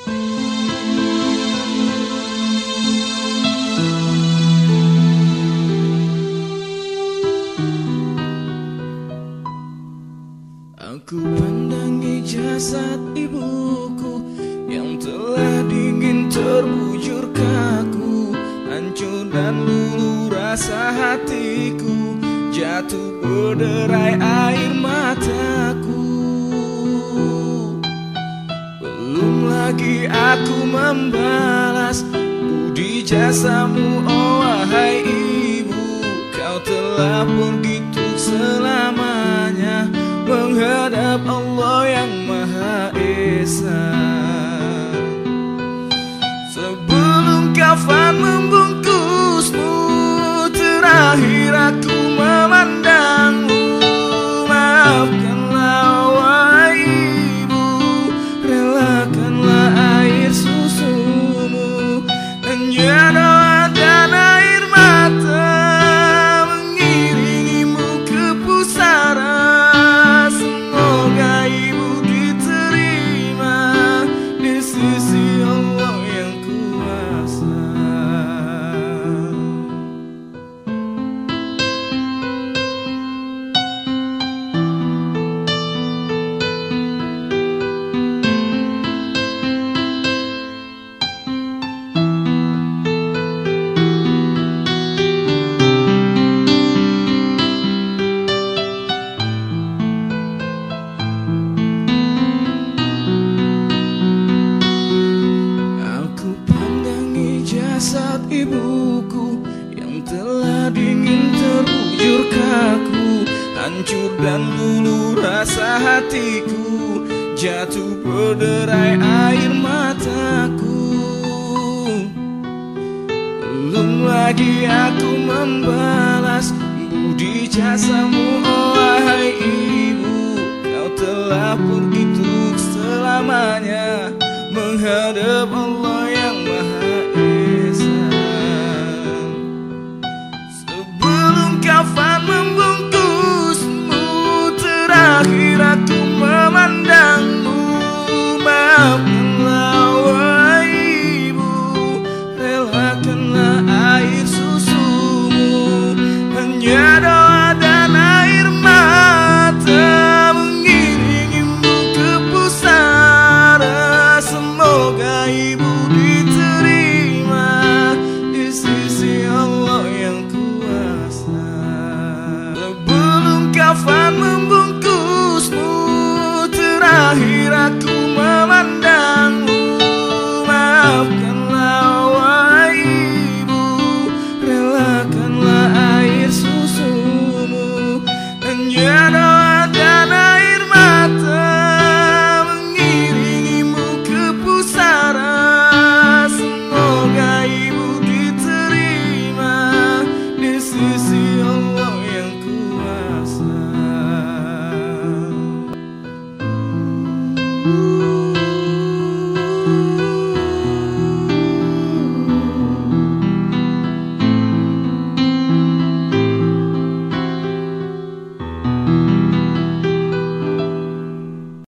Aku pandangi jasad ibuku Yang telah dingin terbujur kaku Hancur dan lulu rasa hatiku Jatuh berderai air mataku lagi aku membalas Budi jasamu oh wahai ibu Kau telah pergi untuk selamanya menghadap Allah yang Maha Esa. Sebelum kafan membungkusmu jasad ibuku Yang telah dingin terbujur kaku Hancur dan lulu rasa hatiku Jatuh berderai air mataku. Belum lagi aku membalas Budi jasamu wahai ibu Kau telah pergi untuk selamanya Menghadap Allah find Ooh.